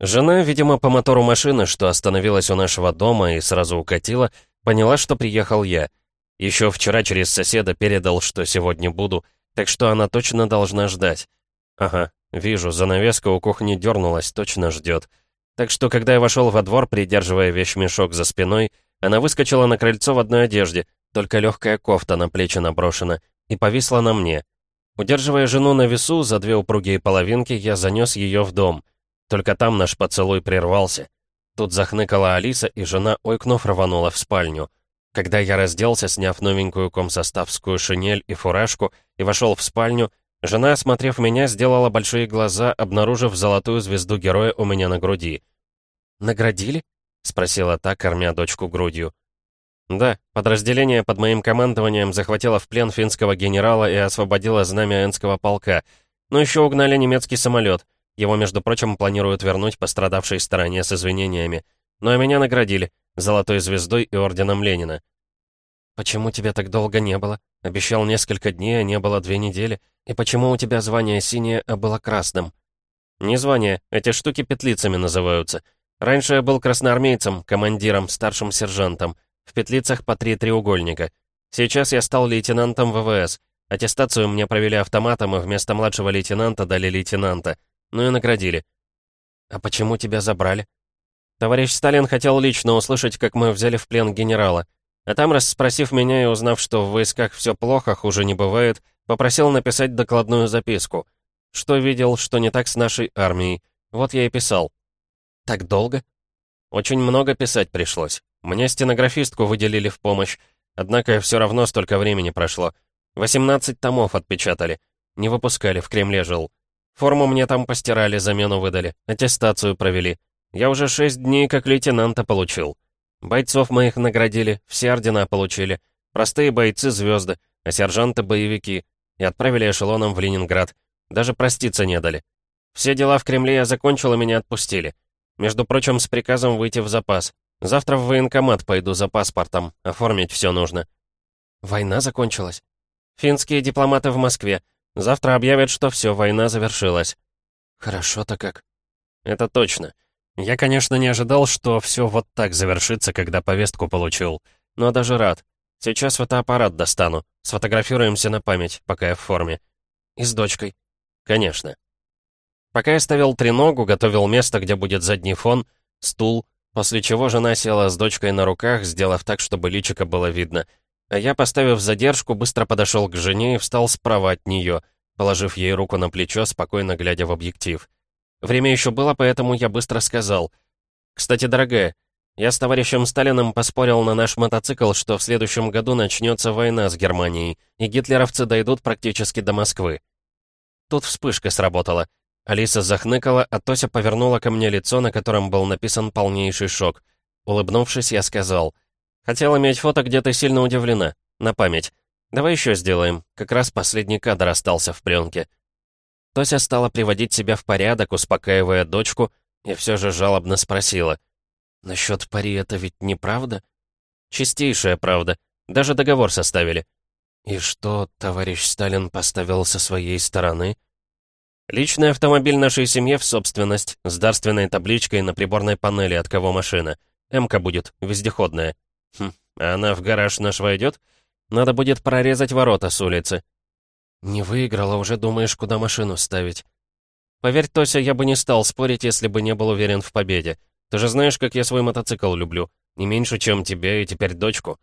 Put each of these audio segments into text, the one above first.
Жена, видимо, по мотору машины, что остановилась у нашего дома и сразу укатила, поняла, что приехал я. Еще вчера через соседа передал, что сегодня буду, так что она точно должна ждать. Ага, вижу, занавеска у кухни дернулась, точно ждет. Так что, когда я вошел во двор, придерживая вещмешок за спиной, она выскочила на крыльцо в одной одежде, только легкая кофта на плечи наброшена, и повисла на мне. Удерживая жену на весу за две упругие половинки, я занес ее в дом. Только там наш поцелуй прервался. Тут захныкала Алиса, и жена, ойкнув, рванула в спальню. Когда я разделся, сняв новенькую комсоставскую шинель и фуражку, и вошел в спальню, жена, осмотрев меня, сделала большие глаза, обнаружив золотую звезду героя у меня на груди. «Наградили?» — спросила та, кормя дочку грудью. «Да, подразделение под моим командованием захватило в плен финского генерала и освободило знамя Энского полка. Но еще угнали немецкий самолет. Его, между прочим, планируют вернуть пострадавшей стороне с извинениями. Ну а меня наградили золотой звездой и орденом Ленина. «Почему тебя так долго не было? Обещал несколько дней, а не было две недели. И почему у тебя звание синее, а было красным?» «Не звание, эти штуки петлицами называются. Раньше я был красноармейцем, командиром, старшим сержантом. В петлицах по три треугольника. Сейчас я стал лейтенантом ВВС. Аттестацию мне провели автоматом, и вместо младшего лейтенанта дали лейтенанта. Ну и наградили. «А почему тебя забрали?» Товарищ Сталин хотел лично услышать, как мы взяли в плен генерала. А там, расспросив меня и узнав, что в войсках все плохо, хуже не бывает, попросил написать докладную записку. Что видел, что не так с нашей армией. Вот я и писал. Так долго? Очень много писать пришлось. Мне стенографистку выделили в помощь. Однако все равно столько времени прошло. 18 томов отпечатали. Не выпускали, в Кремле жил. Форму мне там постирали, замену выдали. Аттестацию провели. Я уже шесть дней как лейтенанта получил. Бойцов моих наградили, все ордена получили. Простые бойцы — звезды, а сержанты — боевики. И отправили эшелоном в Ленинград. Даже проститься не дали. Все дела в Кремле я закончил, и меня отпустили. Между прочим, с приказом выйти в запас. Завтра в военкомат пойду за паспортом. Оформить все нужно. Война закончилась. Финские дипломаты в Москве. Завтра объявят, что все, война завершилась. Хорошо-то как. Это точно. Я, конечно, не ожидал, что все вот так завершится, когда повестку получил. Но даже рад. Сейчас фотоаппарат достану. Сфотографируемся на память, пока я в форме. И с дочкой. Конечно. Пока я ставил треногу, готовил место, где будет задний фон, стул, после чего жена села с дочкой на руках, сделав так, чтобы личико было видно. А я, поставив задержку, быстро подошел к жене и встал справа от нее, положив ей руку на плечо, спокойно глядя в объектив. Время еще было, поэтому я быстро сказал. «Кстати, дорогая, я с товарищем Сталиным поспорил на наш мотоцикл, что в следующем году начнется война с Германией, и гитлеровцы дойдут практически до Москвы». Тут вспышка сработала. Алиса захныкала, а Тося повернула ко мне лицо, на котором был написан полнейший шок. Улыбнувшись, я сказал. «Хотел иметь фото, где ты сильно удивлена. На память. Давай еще сделаем. Как раз последний кадр остался в пленке». Тося стала приводить себя в порядок, успокаивая дочку, и все же жалобно спросила. «Насчет пари это ведь неправда?» «Чистейшая правда. Даже договор составили». «И что товарищ Сталин поставил со своей стороны?» «Личный автомобиль нашей семье в собственность, с дарственной табличкой на приборной панели, от кого машина. МК будет, вездеходная. Хм, она в гараж наш войдет? Надо будет прорезать ворота с улицы. «Не выиграла, уже думаешь, куда машину ставить». «Поверь, Тося, я бы не стал спорить, если бы не был уверен в победе. Ты же знаешь, как я свой мотоцикл люблю. Не меньше, чем тебя и теперь дочку».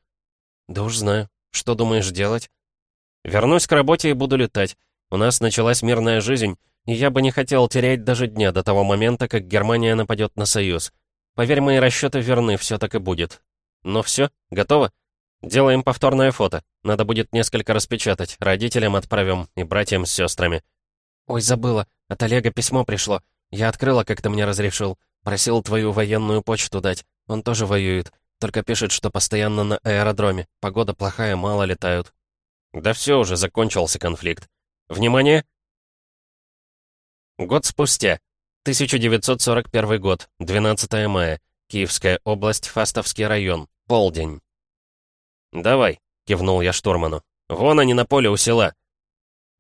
«Да уж знаю. Что думаешь делать?» «Вернусь к работе и буду летать. У нас началась мирная жизнь, и я бы не хотел терять даже дня до того момента, как Германия нападет на Союз. Поверь, мои расчеты верны, все так и будет. Ну все, готово?» «Делаем повторное фото. Надо будет несколько распечатать. Родителям отправим и братьям с сестрами». «Ой, забыла. От Олега письмо пришло. Я открыла, как ты мне разрешил. Просил твою военную почту дать. Он тоже воюет. Только пишет, что постоянно на аэродроме. Погода плохая, мало летают». «Да все уже, закончился конфликт. Внимание!» Год спустя. 1941 год. 12 мая. Киевская область, Фастовский район. Полдень. «Давай», — кивнул я штурману. «Вон они на поле у села».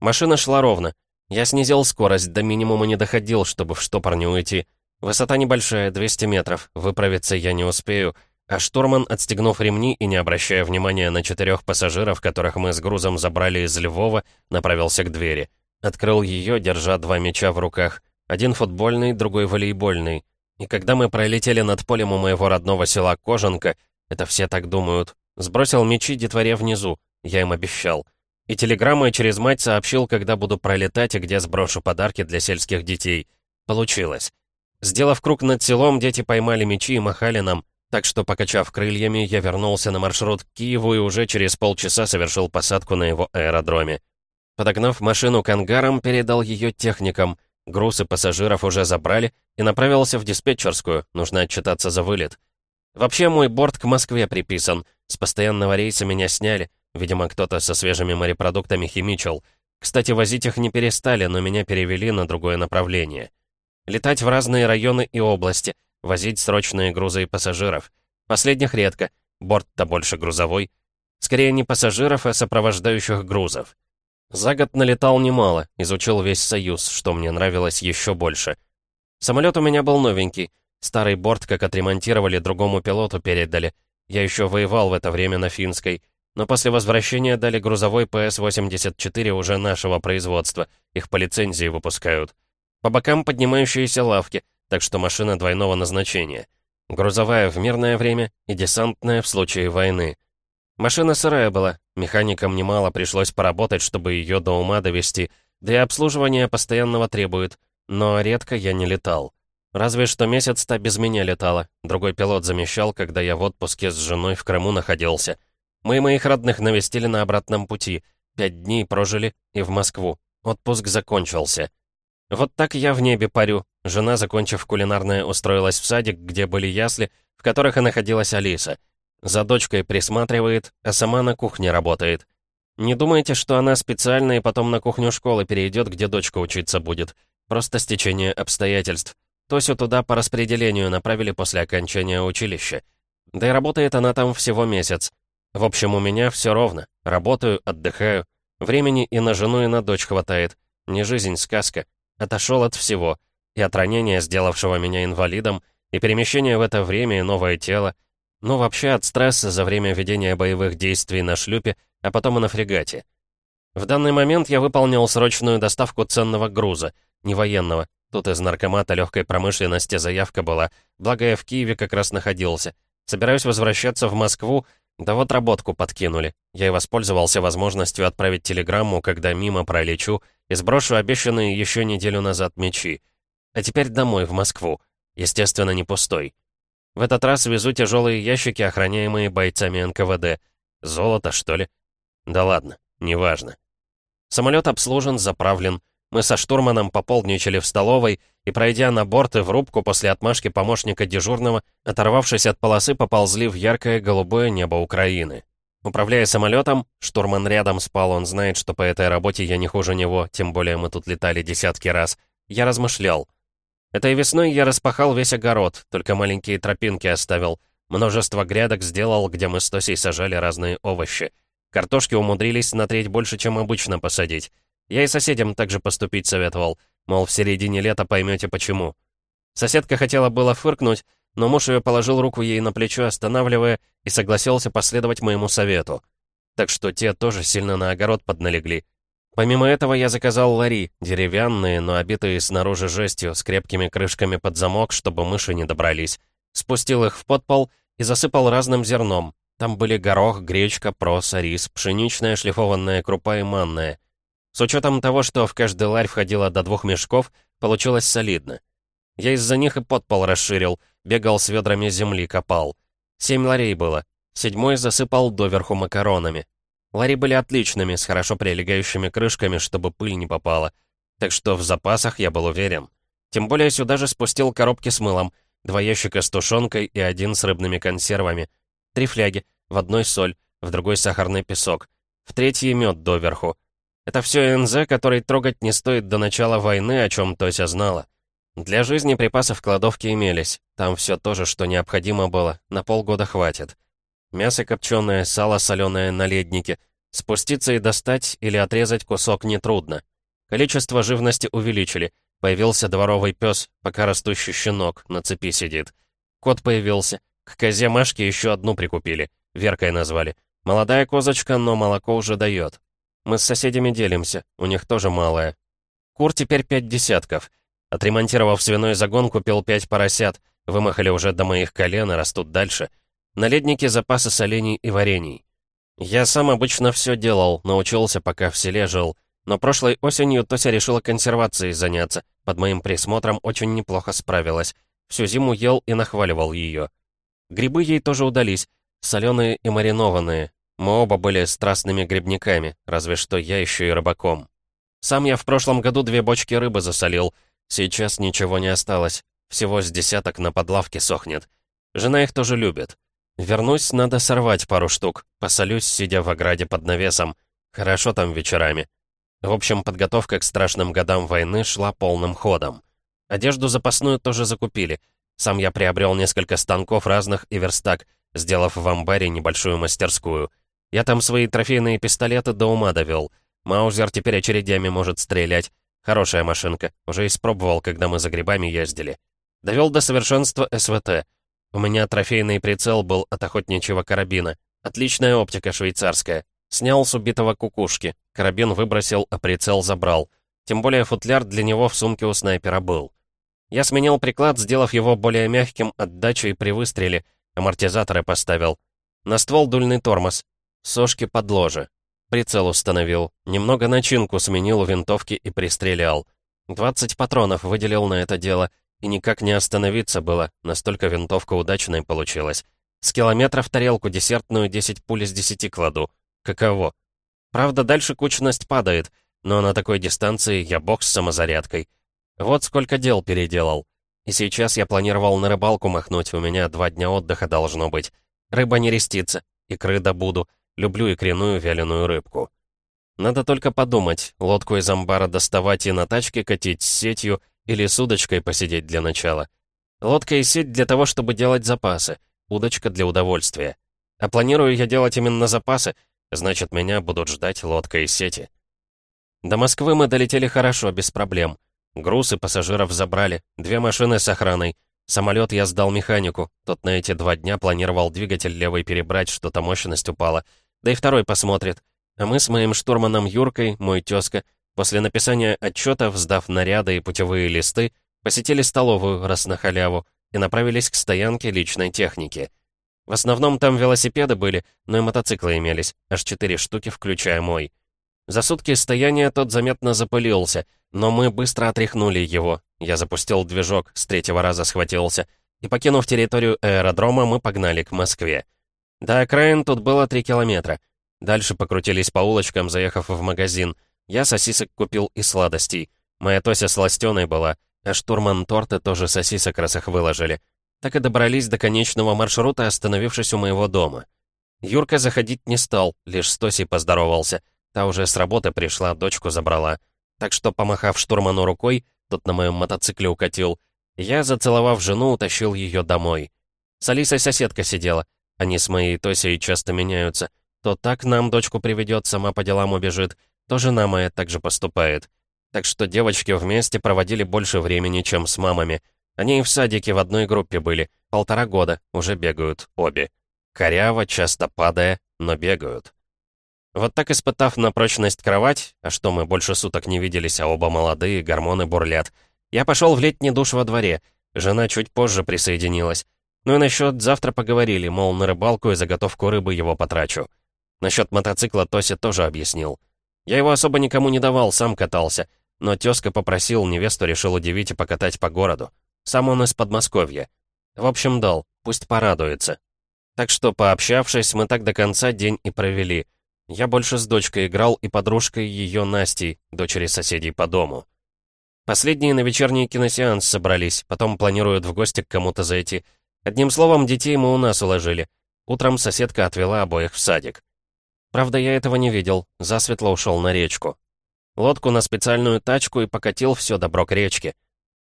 Машина шла ровно. Я снизил скорость, до минимума не доходил, чтобы в штопор не уйти. Высота небольшая, 200 метров, выправиться я не успею, а штурман, отстегнув ремни и не обращая внимания на четырех пассажиров, которых мы с грузом забрали из Львова, направился к двери. Открыл ее, держа два мяча в руках. Один футбольный, другой волейбольный. И когда мы пролетели над полем у моего родного села Кожанка, это все так думают, сбросил мячи детворе внизу, я им обещал. И телеграммой через мать сообщил, когда буду пролетать и где сброшу подарки для сельских детей. Получилось. Сделав круг над селом, дети поймали мячи и махали нам, так что, покачав крыльями, я вернулся на маршрут к Киеву и уже через полчаса совершил посадку на его аэродроме. Подогнав машину к ангарам, передал ее техникам. Груз и пассажиров уже забрали и направился в диспетчерскую, нужно отчитаться за вылет. Вообще, мой борт к Москве приписан. С постоянного рейса меня сняли. Видимо, кто-то со свежими морепродуктами химичил. Кстати, возить их не перестали, но меня перевели на другое направление. Летать в разные районы и области, возить срочные грузы и пассажиров. Последних редко, борт-то больше грузовой. Скорее не пассажиров, а сопровождающих грузов. За год налетал немало, изучил весь Союз, что мне нравилось еще больше. Самолет у меня был новенький. Старый борт, как отремонтировали, другому пилоту передали. Я еще воевал в это время на финской. Но после возвращения дали грузовой ПС-84 уже нашего производства. Их по лицензии выпускают. По бокам поднимающиеся лавки, так что машина двойного назначения. Грузовая в мирное время и десантная в случае войны. Машина сырая была, механикам немало пришлось поработать, чтобы ее до ума довести, да и обслуживание постоянного требует, но редко я не летал. Разве что месяц-то без меня летала, другой пилот замещал, когда я в отпуске с женой в Крыму находился — мы моих родных навестили на обратном пути. Пять дней прожили и в Москву. Отпуск закончился. Вот так я в небе парю. Жена, закончив кулинарное, устроилась в садик, где были ясли, в которых и находилась Алиса. За дочкой присматривает, а сама на кухне работает. Не думайте, что она специально и потом на кухню школы перейдет, где дочка учиться будет. Просто стечение обстоятельств. Тосю туда по распределению направили после окончания училища. Да и работает она там всего месяц. В общем, у меня все ровно. Работаю, отдыхаю. Времени и на жену, и на дочь хватает. Не жизнь, сказка. Отошел от всего. И от ранения, сделавшего меня инвалидом, и перемещения в это время, и новое тело. Ну, вообще от стресса за время ведения боевых действий на шлюпе, а потом и на фрегате. В данный момент я выполнил срочную доставку ценного груза, не военного. Тут из наркомата легкой промышленности заявка была, благо я в Киеве как раз находился. Собираюсь возвращаться в Москву, да вот работку подкинули. Я и воспользовался возможностью отправить телеграмму, когда мимо пролечу, и сброшу обещанные еще неделю назад мечи. А теперь домой, в Москву. Естественно, не пустой. В этот раз везу тяжелые ящики, охраняемые бойцами НКВД. Золото, что ли? Да ладно, неважно. Самолет обслужен, заправлен. Мы со штурманом пополдничали в столовой, и, пройдя на борт и в рубку после отмашки помощника дежурного, оторвавшись от полосы, поползли в яркое голубое небо Украины. Управляя самолетом, штурман рядом спал, он знает, что по этой работе я не хуже него, тем более мы тут летали десятки раз. Я размышлял. Этой весной я распахал весь огород, только маленькие тропинки оставил. Множество грядок сделал, где мы с Тосей сажали разные овощи. Картошки умудрились на треть больше, чем обычно посадить. Я и соседям также поступить советовал, мол, в середине лета поймете почему. Соседка хотела было фыркнуть, но муж ее положил руку ей на плечо, останавливая, и согласился последовать моему совету. Так что те тоже сильно на огород подналегли. Помимо этого я заказал лари, деревянные, но обитые снаружи жестью, с крепкими крышками под замок, чтобы мыши не добрались. Спустил их в подпол и засыпал разным зерном. Там были горох, гречка, проса, рис, пшеничная шлифованная крупа и манная. С учетом того, что в каждый ларь входило до двух мешков, получилось солидно. Я из-за них и подпол расширил, бегал с ведрами земли, копал. Семь ларей было. Седьмой засыпал доверху макаронами. Лари были отличными, с хорошо прилегающими крышками, чтобы пыль не попала. Так что в запасах я был уверен. Тем более сюда же спустил коробки с мылом, два ящика с тушенкой и один с рыбными консервами. Три фляги, в одной соль, в другой сахарный песок, в третьей мед доверху. Это все НЗ, который трогать не стоит до начала войны, о чем Тося знала. Для жизни припасы в кладовке имелись. Там все то же, что необходимо было. На полгода хватит. Мясо копченое, сало соленое на леднике. Спуститься и достать или отрезать кусок нетрудно. Количество живности увеличили. Появился дворовый пес, пока растущий щенок, на цепи сидит. Кот появился. К козе Машке еще одну прикупили. Веркой назвали. Молодая козочка, но молоко уже дает. Мы с соседями делимся, у них тоже малое. Кур теперь пять десятков. Отремонтировав свиной загон, купил пять поросят. Вымахали уже до моих колен и растут дальше. На леднике запасы солений и варений. Я сам обычно все делал, научился, пока в селе жил. Но прошлой осенью Тося решила консервацией заняться. Под моим присмотром очень неплохо справилась. Всю зиму ел и нахваливал ее. Грибы ей тоже удались. Соленые и маринованные. Мы оба были страстными грибниками, разве что я еще и рыбаком. Сам я в прошлом году две бочки рыбы засолил. Сейчас ничего не осталось. Всего с десяток на подлавке сохнет. Жена их тоже любит. Вернусь, надо сорвать пару штук. Посолюсь, сидя в ограде под навесом. Хорошо там вечерами. В общем, подготовка к страшным годам войны шла полным ходом. Одежду запасную тоже закупили. Сам я приобрел несколько станков разных и верстак, сделав в амбаре небольшую мастерскую. Я там свои трофейные пистолеты до ума довел. Маузер теперь очередями может стрелять. Хорошая машинка. Уже испробовал, когда мы за грибами ездили. Довел до совершенства СВТ. У меня трофейный прицел был от охотничьего карабина. Отличная оптика швейцарская. Снял с убитого кукушки. Карабин выбросил, а прицел забрал. Тем более футляр для него в сумке у снайпера был. Я сменил приклад, сделав его более мягким отдачей при выстреле. Амортизаторы поставил. На ствол дульный тормоз. Сошки под ложе. Прицел установил. Немного начинку сменил у винтовки и пристрелял. 20 патронов выделил на это дело. И никак не остановиться было, настолько винтовка удачной получилась. С километра в тарелку десертную 10 пуль из 10 кладу. Каково? Правда, дальше кучность падает, но на такой дистанции я бог с самозарядкой. Вот сколько дел переделал. И сейчас я планировал на рыбалку махнуть, у меня два дня отдыха должно быть. Рыба не рестится, икры добуду. Люблю икряную вяленую рыбку. Надо только подумать, лодку из амбара доставать и на тачке катить с сетью или с удочкой посидеть для начала. Лодка и сеть для того, чтобы делать запасы, удочка для удовольствия. А планирую я делать именно запасы, Значит, меня будут ждать лодка и сети. До Москвы мы долетели хорошо, без проблем. Груз и пассажиров забрали, две машины с охраной. Самолет я сдал механику, тот на эти два дня планировал двигатель левый перебрать, что-то мощность упала. Да и второй посмотрит. А мы с моим штурманом Юркой, мой тезка, после написания отчетов, сдав наряды и путевые листы, посетили столовую, раз на халяву, и направились к стоянке личной техники. В основном там велосипеды были, но и мотоциклы имелись, аж четыре штуки, включая мой. За сутки стояния тот заметно запылился, но мы быстро отряхнули его. Я запустил движок, с третьего раза схватился. И, покинув территорию аэродрома, мы погнали к Москве. До окраин тут было три километра. Дальше покрутились по улочкам, заехав в магазин. Я сосисок купил и сладостей. Моя Тося сластеной была, а штурман торты тоже сосисок раз их выложили. Так и добрались до конечного маршрута, остановившись у моего дома. Юрка заходить не стал, лишь с Тосей поздоровался. Та уже с работы пришла, дочку забрала. Так что, помахав штурману рукой, тот на моем мотоцикле укатил, я, зацеловав жену, утащил ее домой. С Алисой соседка сидела. Они с моей Тосей часто меняются. То так нам дочку приведет, сама по делам убежит, то жена моя так же поступает. Так что девочки вместе проводили больше времени, чем с мамами. Они и в садике в одной группе были. Полтора года, уже бегают обе. Коряво, часто падая, но бегают. Вот так испытав на прочность кровать, а что мы больше суток не виделись, а оба молодые, гормоны бурлят, я пошел в летний душ во дворе. Жена чуть позже присоединилась. Ну и насчет завтра поговорили, мол, на рыбалку и заготовку рыбы его потрачу. Насчет мотоцикла Тося тоже объяснил. Я его особо никому не давал, сам катался. Но тезка попросил, невесту решил удивить и покатать по городу. Сам он из Подмосковья. В общем, дал, пусть порадуется. Так что, пообщавшись, мы так до конца день и провели. Я больше с дочкой играл и подружкой ее Настей, дочери соседей по дому. Последние на вечерний киносеанс собрались, потом планируют в гости к кому-то зайти. Одним словом, детей мы у нас уложили. Утром соседка отвела обоих в садик. Правда, я этого не видел, засветло ушел на речку. Лодку на специальную тачку и покатил все добро к речке.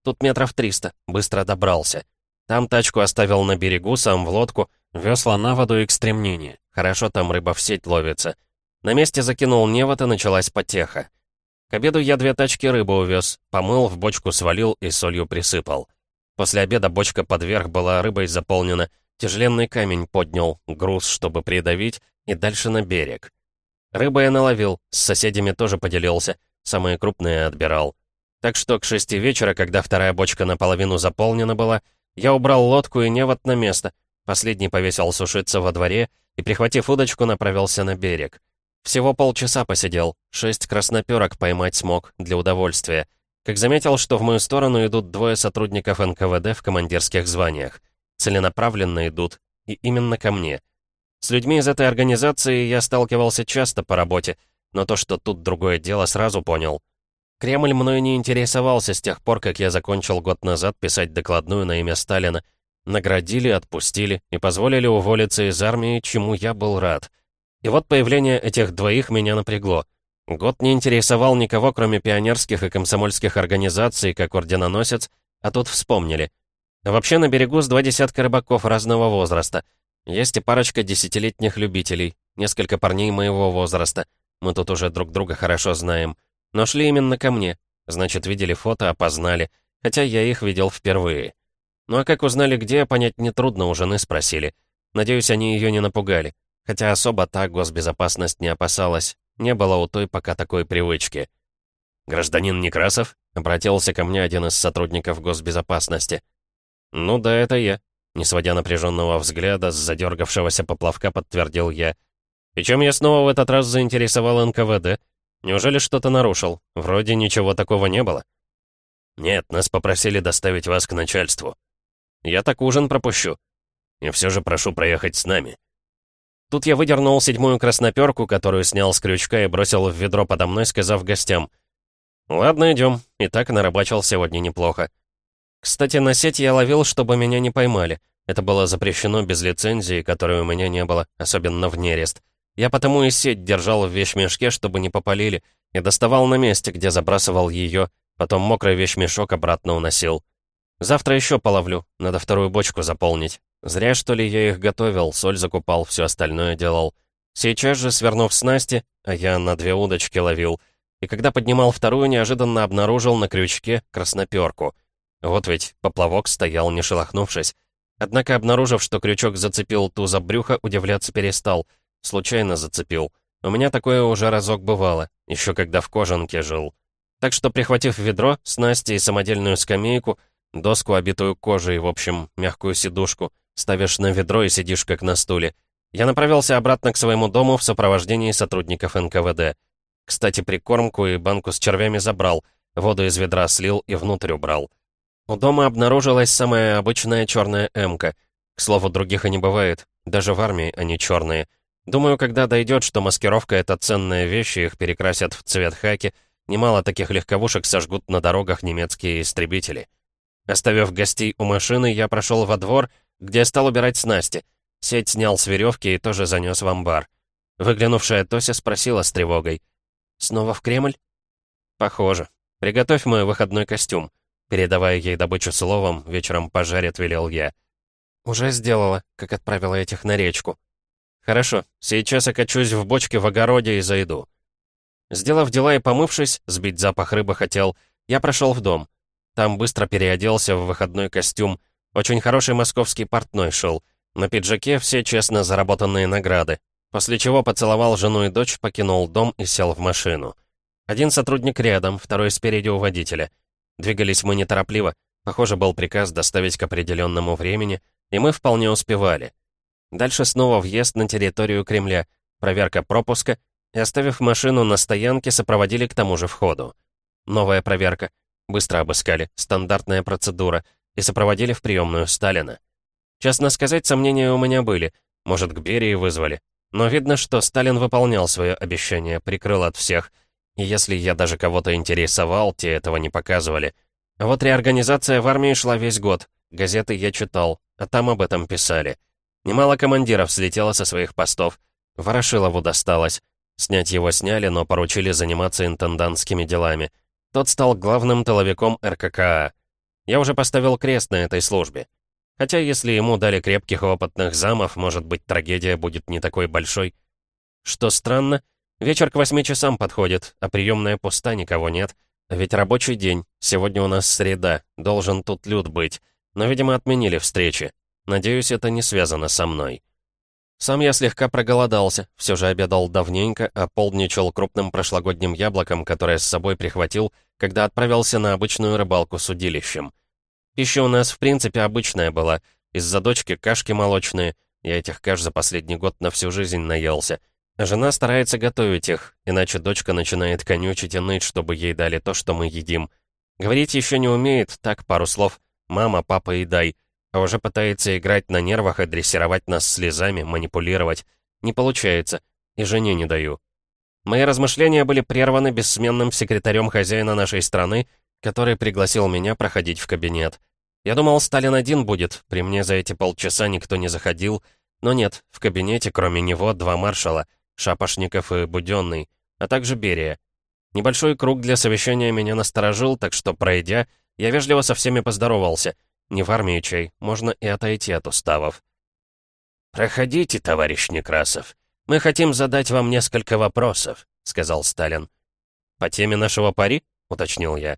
Тут метров триста, быстро добрался. Там тачку оставил на берегу, сам в лодку, весла на воду и к стремнине. Хорошо там рыба в сеть ловится. На месте закинул невод и началась потеха. К обеду я две тачки рыбы увез, помыл, в бочку свалил и солью присыпал. После обеда бочка подверх была рыбой заполнена, тяжеленный камень поднял, груз, чтобы придавить, и дальше на берег. Рыбы я наловил, с соседями тоже поделился, самые крупные отбирал. Так что к шести вечера, когда вторая бочка наполовину заполнена была, я убрал лодку и невод на место, последний повесил сушиться во дворе и, прихватив удочку, направился на берег. Всего полчаса посидел, шесть красноперок поймать смог, для удовольствия. Как заметил, что в мою сторону идут двое сотрудников НКВД в командирских званиях. Целенаправленно идут, и именно ко мне. С людьми из этой организации я сталкивался часто по работе, но то, что тут другое дело, сразу понял. Кремль мной не интересовался с тех пор, как я закончил год назад писать докладную на имя Сталина. Наградили, отпустили и позволили уволиться из армии, чему я был рад. И вот появление этих двоих меня напрягло. Год не интересовал никого, кроме пионерских и комсомольских организаций, как орденоносец, а тут вспомнили. Вообще на берегу с два десятка рыбаков разного возраста. Есть и парочка десятилетних любителей, несколько парней моего возраста. Мы тут уже друг друга хорошо знаем. Но шли именно ко мне. Значит, видели фото, опознали. Хотя я их видел впервые. Ну а как узнали, где, понять нетрудно, у жены спросили. Надеюсь, они ее не напугали. Хотя особо так госбезопасность не опасалась. Не было у той пока такой привычки. «Гражданин Некрасов?» — обратился ко мне один из сотрудников госбезопасности. «Ну да, это я», — не сводя напряженного взгляда с задергавшегося поплавка, подтвердил я. «И чем я снова в этот раз заинтересовал НКВД? Неужели что-то нарушил? Вроде ничего такого не было». «Нет, нас попросили доставить вас к начальству». «Я так ужин пропущу». «И все же прошу проехать с нами». Тут я выдернул седьмую красноперку, которую снял с крючка и бросил в ведро подо мной, сказав гостям. «Ладно, идем. И так нарабачил сегодня неплохо». Кстати, на сеть я ловил, чтобы меня не поймали. Это было запрещено без лицензии, которой у меня не было, особенно в нерест. Я потому и сеть держал в вещмешке, чтобы не попалили, и доставал на месте, где забрасывал ее, потом мокрый вещмешок обратно уносил. Завтра еще половлю, надо вторую бочку заполнить. Зря, что ли, я их готовил, соль закупал, все остальное делал. Сейчас же, свернув снасти, а я на две удочки ловил, и когда поднимал вторую, неожиданно обнаружил на крючке красноперку. Вот ведь поплавок стоял, не шелохнувшись. Однако, обнаружив, что крючок зацепил ту за брюхо, удивляться перестал — Случайно зацепил. У меня такое уже разок бывало, еще когда в кожанке жил. Так что, прихватив ведро, снасти и самодельную скамейку, доску, обитую кожей, в общем, мягкую сидушку, ставишь на ведро и сидишь как на стуле, я направился обратно к своему дому в сопровождении сотрудников НКВД. Кстати, прикормку и банку с червями забрал, воду из ведра слил и внутрь убрал. У дома обнаружилась самая обычная черная эмка. К слову, других и не бывает, даже в армии они черные. Думаю, когда дойдет, что маскировка — это ценная вещь, и их перекрасят в цвет хаки, немало таких легковушек сожгут на дорогах немецкие истребители. Оставив гостей у машины, я прошел во двор, где стал убирать снасти. Сеть снял с веревки и тоже занес в амбар. Выглянувшая Тося спросила с тревогой. «Снова в Кремль?» «Похоже. Приготовь мой выходной костюм». Передавая ей добычу словом, вечером пожарит, велел я. «Уже сделала, как отправила этих на речку», «Хорошо, сейчас окачусь в бочке в огороде и зайду». Сделав дела и помывшись, сбить запах рыбы хотел, я прошел в дом. Там быстро переоделся в выходной костюм. Очень хороший московский портной шел. На пиджаке все честно заработанные награды. После чего поцеловал жену и дочь, покинул дом и сел в машину. Один сотрудник рядом, второй спереди у водителя. Двигались мы неторопливо. Похоже, был приказ доставить к определенному времени, и мы вполне успевали. Дальше снова въезд на территорию Кремля, проверка пропуска, и, оставив машину на стоянке, сопроводили к тому же входу. Новая проверка. Быстро обыскали, стандартная процедура, и сопроводили в приемную Сталина. Честно сказать, сомнения у меня были. Может, к Берии вызвали. Но видно, что Сталин выполнял свое обещание, прикрыл от всех. И если я даже кого-то интересовал, те этого не показывали. А вот реорганизация в армии шла весь год. Газеты я читал, а там об этом писали. Немало командиров слетело со своих постов. Ворошилову досталось. Снять его сняли, но поручили заниматься интендантскими делами. Тот стал главным тыловиком РККА. Я уже поставил крест на этой службе. Хотя если ему дали крепких опытных замов, может быть, трагедия будет не такой большой. Что странно, Вечер к восьми часам подходит, а приемная пуста, никого нет. Ведь рабочий день, сегодня у нас среда, должен тут люд быть. Но, видимо, отменили встречи. Надеюсь, это не связано со мной. Сам я слегка проголодался, все же обедал давненько, а полдничал крупным прошлогодним яблоком, которое с собой прихватил, когда отправился на обычную рыбалку с удилищем. Пища у нас, в принципе, обычная была. Из-за дочки кашки молочные. Я этих каш за последний год на всю жизнь наелся. Жена старается готовить их, иначе дочка начинает конючить и ныть, чтобы ей дали то, что мы едим. Говорить еще не умеет, так, пару слов. «Мама, папа, и дай» а уже пытается играть на нервах и дрессировать нас слезами, манипулировать. Не получается, и жене не даю. Мои размышления были прерваны бессменным секретарем хозяина нашей страны, который пригласил меня проходить в кабинет. Я думал, Сталин один будет, при мне за эти полчаса никто не заходил, но нет, в кабинете кроме него два маршала, Шапошников и Буденный, а также Берия. Небольшой круг для совещания меня насторожил, так что, пройдя, я вежливо со всеми поздоровался — не в армии чай, можно и отойти от уставов. «Проходите, товарищ Некрасов. Мы хотим задать вам несколько вопросов», — сказал Сталин. «По теме нашего пари?» — уточнил я.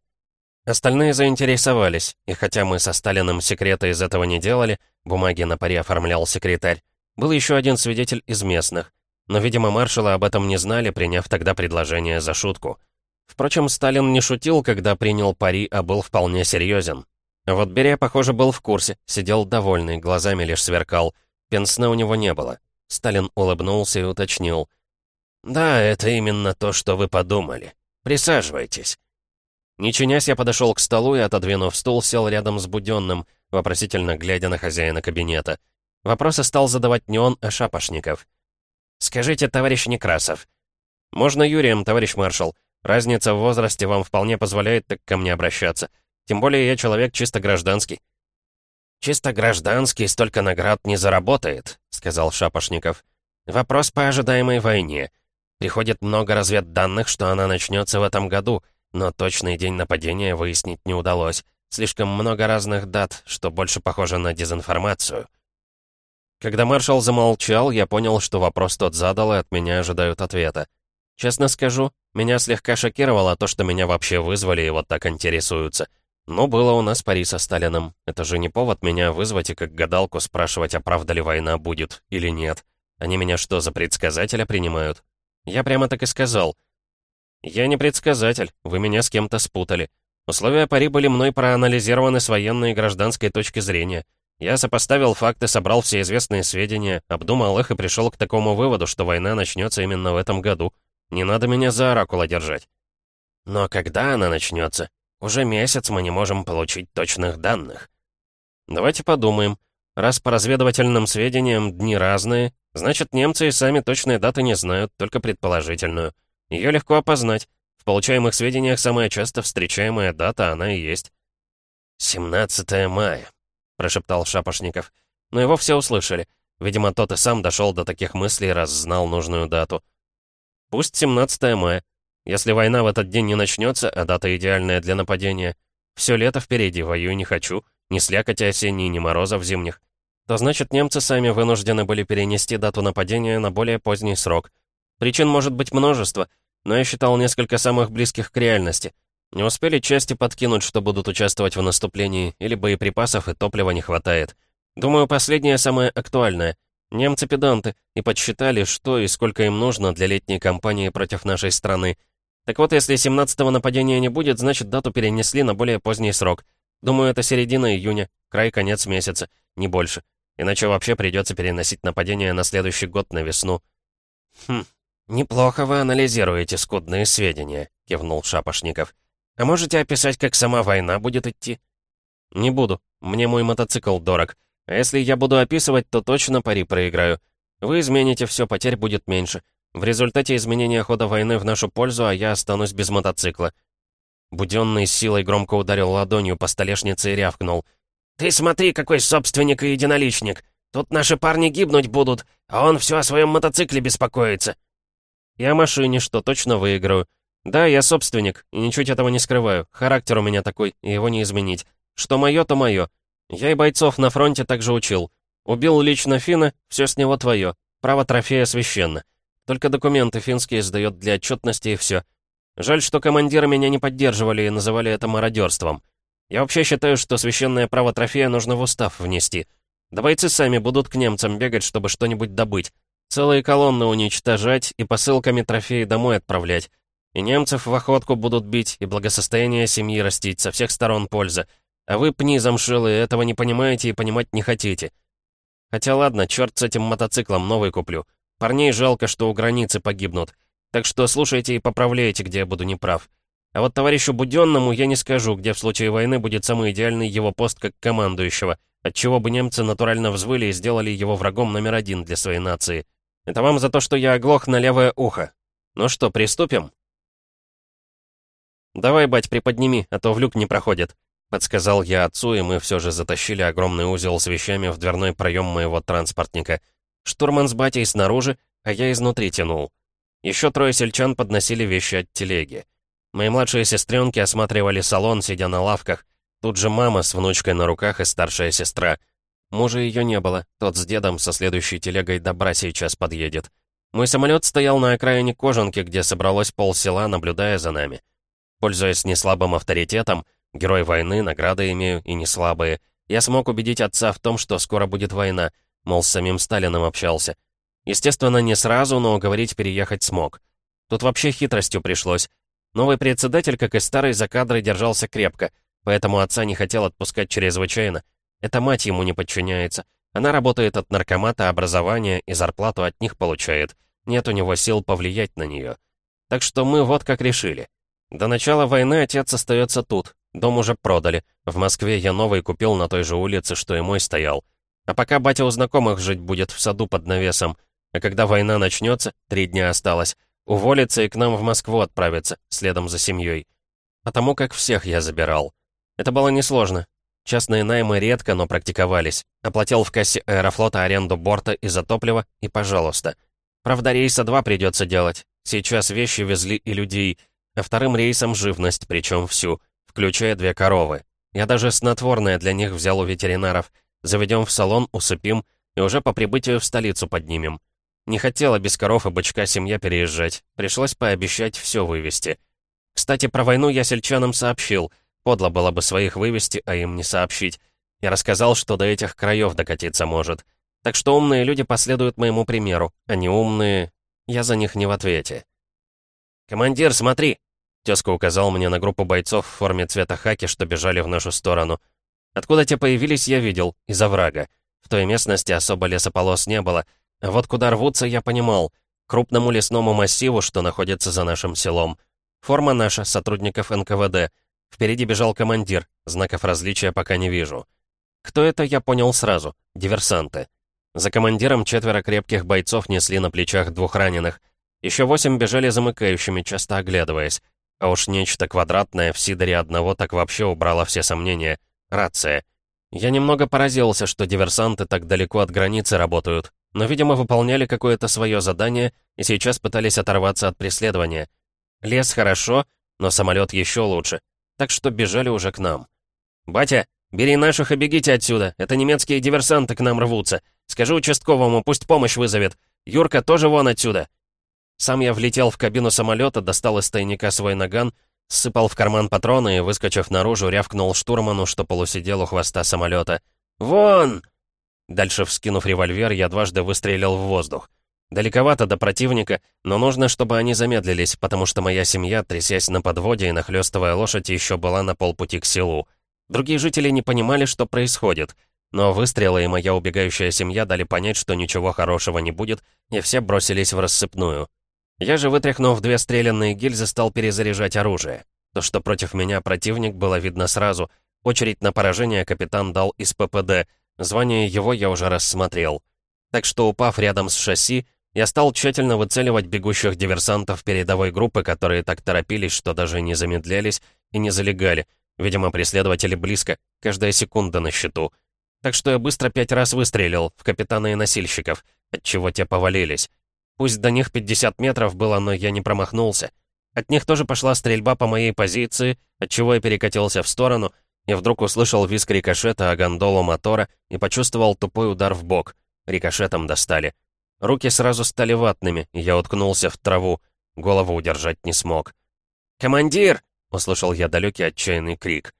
Остальные заинтересовались, и хотя мы со Сталиным секрета из этого не делали, бумаги на пари оформлял секретарь, был еще один свидетель из местных, но, видимо, маршалы об этом не знали, приняв тогда предложение за шутку. Впрочем, Сталин не шутил, когда принял пари, а был вполне серьезен. Вот Берия, похоже, был в курсе, сидел довольный, глазами лишь сверкал. Пенсне у него не было. Сталин улыбнулся и уточнил. «Да, это именно то, что вы подумали. Присаживайтесь». Не чинясь, я подошел к столу и, отодвинув стул, сел рядом с Буденным, вопросительно глядя на хозяина кабинета. Вопросы стал задавать не он, а Шапошников. «Скажите, товарищ Некрасов». «Можно Юрием, товарищ маршал. Разница в возрасте вам вполне позволяет так ко мне обращаться. Тем более я человек чисто гражданский». «Чисто гражданский столько наград не заработает», — сказал Шапошников. «Вопрос по ожидаемой войне. Приходит много разведданных, что она начнется в этом году, но точный день нападения выяснить не удалось. Слишком много разных дат, что больше похоже на дезинформацию». Когда маршал замолчал, я понял, что вопрос тот задал, и от меня ожидают ответа. Честно скажу, меня слегка шокировало то, что меня вообще вызвали и вот так интересуются. Но было у нас пари со Сталином. Это же не повод меня вызвать и как гадалку спрашивать, а правда ли война будет или нет. Они меня что, за предсказателя принимают? Я прямо так и сказал. Я не предсказатель, вы меня с кем-то спутали. Условия пари были мной проанализированы с военной и гражданской точки зрения. Я сопоставил факты, собрал все известные сведения, обдумал их и пришел к такому выводу, что война начнется именно в этом году. Не надо меня за оракула держать. Но когда она начнется? Уже месяц мы не можем получить точных данных. Давайте подумаем. Раз по разведывательным сведениям дни разные, значит, немцы и сами точные даты не знают, только предположительную. Ее легко опознать. В получаемых сведениях самая часто встречаемая дата, она и есть. «17 мая», — прошептал Шапошников. Но его все услышали. Видимо, тот и сам дошел до таких мыслей, раз знал нужную дату. «Пусть 17 мая. Если война в этот день не начнется, а дата идеальная для нападения, все лето впереди, воюю не хочу, ни слякоти осенней, ни морозов зимних, то значит немцы сами вынуждены были перенести дату нападения на более поздний срок. Причин может быть множество, но я считал несколько самых близких к реальности. Не успели части подкинуть, что будут участвовать в наступлении, или боеприпасов и топлива не хватает. Думаю, последнее самое актуальное. Немцы педанты и подсчитали, что и сколько им нужно для летней кампании против нашей страны — так вот, если 17-го нападения не будет, значит, дату перенесли на более поздний срок. Думаю, это середина июня, край-конец месяца, не больше. Иначе вообще придется переносить нападение на следующий год на весну. «Хм, неплохо вы анализируете скудные сведения», — кивнул Шапошников. «А можете описать, как сама война будет идти?» «Не буду. Мне мой мотоцикл дорог. А если я буду описывать, то точно пари проиграю. Вы измените все, потерь будет меньше. В результате изменения хода войны в нашу пользу, а я останусь без мотоцикла. Буденный силой громко ударил ладонью по столешнице и рявкнул. «Ты смотри, какой собственник и единоличник! Тут наши парни гибнуть будут, а он все о своем мотоцикле беспокоится!» «Я машине, что точно выиграю. Да, я собственник, и ничуть этого не скрываю. Характер у меня такой, и его не изменить. Что мое, то мое. Я и бойцов на фронте также учил. Убил лично Фина, все с него твое. Право трофея священно Только документы финские сдает для отчетности и все. Жаль, что командиры меня не поддерживали и называли это мародерством. Я вообще считаю, что священное право трофея нужно в устав внести. Да бойцы сами будут к немцам бегать, чтобы что-нибудь добыть. Целые колонны уничтожать и посылками трофеи домой отправлять. И немцев в охотку будут бить, и благосостояние семьи растить, со всех сторон польза. А вы, пни замшилые, этого не понимаете и понимать не хотите. Хотя ладно, черт с этим мотоциклом, новый куплю. Парней жалко, что у границы погибнут. Так что слушайте и поправляйте, где я буду неправ. А вот товарищу Буденному я не скажу, где в случае войны будет самый идеальный его пост как командующего, отчего бы немцы натурально взвыли и сделали его врагом номер один для своей нации. Это вам за то, что я оглох на левое ухо. Ну что, приступим? «Давай, бать, приподними, а то в люк не проходит», — подсказал я отцу, и мы все же затащили огромный узел с вещами в дверной проем моего транспортника. Штурман с батей снаружи, а я изнутри тянул. Еще трое сельчан подносили вещи от телеги. Мои младшие сестренки осматривали салон, сидя на лавках. Тут же мама с внучкой на руках и старшая сестра. Мужа ее не было, тот с дедом со следующей телегой добра сейчас подъедет. Мой самолет стоял на окраине Кожанки, где собралось пол села, наблюдая за нами. Пользуясь неслабым авторитетом, герой войны, награды имею и не слабые, я смог убедить отца в том, что скоро будет война, мол, с самим Сталиным общался. Естественно, не сразу, но уговорить переехать смог. Тут вообще хитростью пришлось. Новый председатель, как и старый, за кадры держался крепко, поэтому отца не хотел отпускать чрезвычайно. Эта мать ему не подчиняется. Она работает от наркомата образования и зарплату от них получает. Нет у него сил повлиять на нее. Так что мы вот как решили. До начала войны отец остается тут. Дом уже продали. В Москве я новый купил на той же улице, что и мой стоял. А пока батя у знакомых жить будет в саду под навесом. А когда война начнется, три дня осталось, уволится и к нам в Москву отправится, следом за семьей. Потому как всех я забирал. Это было несложно. Частные наймы редко, но практиковались. Оплатил в кассе аэрофлота аренду борта и за топливо, и пожалуйста. Правда, рейса два придется делать. Сейчас вещи везли и людей, а вторым рейсом живность, причем всю, включая две коровы. Я даже снотворное для них взял у ветеринаров. Заведем в салон, усыпим, и уже по прибытию в столицу поднимем. Не хотела без коров и бычка семья переезжать. Пришлось пообещать все вывести. Кстати, про войну я сельчанам сообщил. Подло было бы своих вывести, а им не сообщить. Я рассказал, что до этих краев докатиться может. Так что умные люди последуют моему примеру, а не умные... Я за них не в ответе. «Командир, смотри!» Тезка указал мне на группу бойцов в форме цвета хаки, что бежали в нашу сторону. Откуда те появились, я видел, из оврага. В той местности особо лесополос не было. А вот куда рвутся, я понимал. Крупному лесному массиву, что находится за нашим селом. Форма наша, сотрудников НКВД. Впереди бежал командир, знаков различия пока не вижу. Кто это, я понял сразу. Диверсанты. За командиром четверо крепких бойцов несли на плечах двух раненых. Еще восемь бежали замыкающими, часто оглядываясь. А уж нечто квадратное в Сидоре одного так вообще убрало все сомнения. Рация. Я немного поразился, что диверсанты так далеко от границы работают, но, видимо, выполняли какое-то свое задание и сейчас пытались оторваться от преследования. Лес хорошо, но самолет еще лучше, так что бежали уже к нам. «Батя, бери наших и бегите отсюда, это немецкие диверсанты к нам рвутся. Скажи участковому, пусть помощь вызовет. Юрка тоже вон отсюда». Сам я влетел в кабину самолета, достал из тайника свой наган, сыпал в карман патроны и, выскочив наружу, рявкнул штурману, что полусидел у хвоста самолета. «Вон!» Дальше, вскинув револьвер, я дважды выстрелил в воздух. Далековато до противника, но нужно, чтобы они замедлились, потому что моя семья, трясясь на подводе и нахлёстывая лошадь, еще была на полпути к селу. Другие жители не понимали, что происходит, но выстрелы и моя убегающая семья дали понять, что ничего хорошего не будет, и все бросились в рассыпную. Я же, вытряхнув две стрелянные гильзы, стал перезаряжать оружие. То, что против меня противник, было видно сразу. Очередь на поражение капитан дал из ППД. Звание его я уже рассмотрел. Так что, упав рядом с шасси, я стал тщательно выцеливать бегущих диверсантов передовой группы, которые так торопились, что даже не замедлялись и не залегали. Видимо, преследователи близко, каждая секунда на счету. Так что я быстро пять раз выстрелил в капитана и носильщиков, отчего те повалились. Пусть до них 50 метров было, но я не промахнулся. От них тоже пошла стрельба по моей позиции, отчего я перекатился в сторону, и вдруг услышал визг рикошета о гондолу мотора и почувствовал тупой удар в бок. Рикошетом достали. Руки сразу стали ватными, и я уткнулся в траву. Голову удержать не смог. «Командир!» — услышал я далекий отчаянный крик.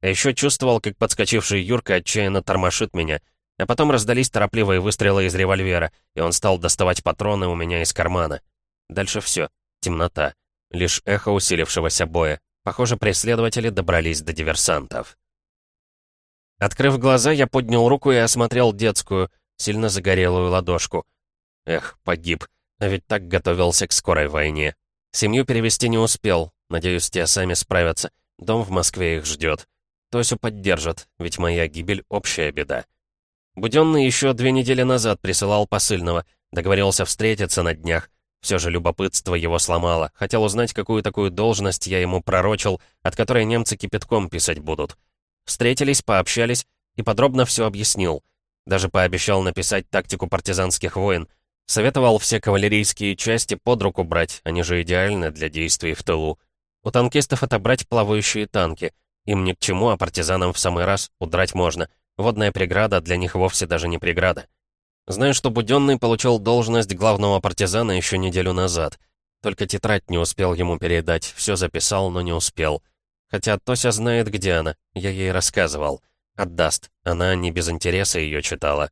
А еще чувствовал, как подскочивший Юрка отчаянно тормошит меня. А потом раздались торопливые выстрелы из револьвера, и он стал доставать патроны у меня из кармана. Дальше все. Темнота. Лишь эхо усилившегося боя. Похоже, преследователи добрались до диверсантов. Открыв глаза, я поднял руку и осмотрел детскую, сильно загорелую ладошку. Эх, погиб. А ведь так готовился к скорой войне. Семью перевести не успел. Надеюсь, те сами справятся. Дом в Москве их ждет. Тосю поддержат, ведь моя гибель — общая беда. Буденный еще две недели назад присылал посыльного, договорился встретиться на днях. Все же любопытство его сломало. Хотел узнать, какую такую должность я ему пророчил, от которой немцы кипятком писать будут. Встретились, пообщались и подробно все объяснил. Даже пообещал написать тактику партизанских войн. Советовал все кавалерийские части под руку брать, они же идеальны для действий в тылу. У танкистов отобрать плавающие танки — им ни к чему, а партизанам в самый раз удрать можно. Водная преграда для них вовсе даже не преграда. Знаю, что Буденный получил должность главного партизана еще неделю назад. Только тетрадь не успел ему передать, все записал, но не успел. Хотя Тося знает, где она, я ей рассказывал. Отдаст, она не без интереса ее читала.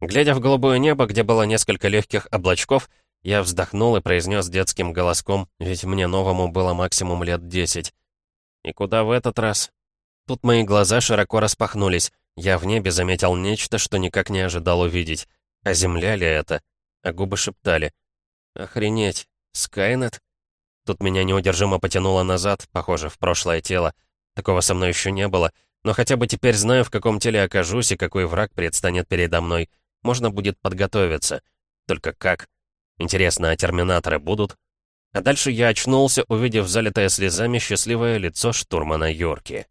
Глядя в голубое небо, где было несколько легких облачков, я вздохнул и произнес детским голоском, ведь мне новому было максимум лет десять. «И куда в этот раз?» Тут мои глаза широко распахнулись. Я в небе заметил нечто, что никак не ожидал увидеть. А земля ли это? А губы шептали. «Охренеть! Скайнет?» Тут меня неудержимо потянуло назад, похоже, в прошлое тело. Такого со мной еще не было. Но хотя бы теперь знаю, в каком теле окажусь и какой враг предстанет передо мной. Можно будет подготовиться. Только как? Интересно, а терминаторы будут? А дальше я очнулся, увидев залитое слезами счастливое лицо штурмана Йорки.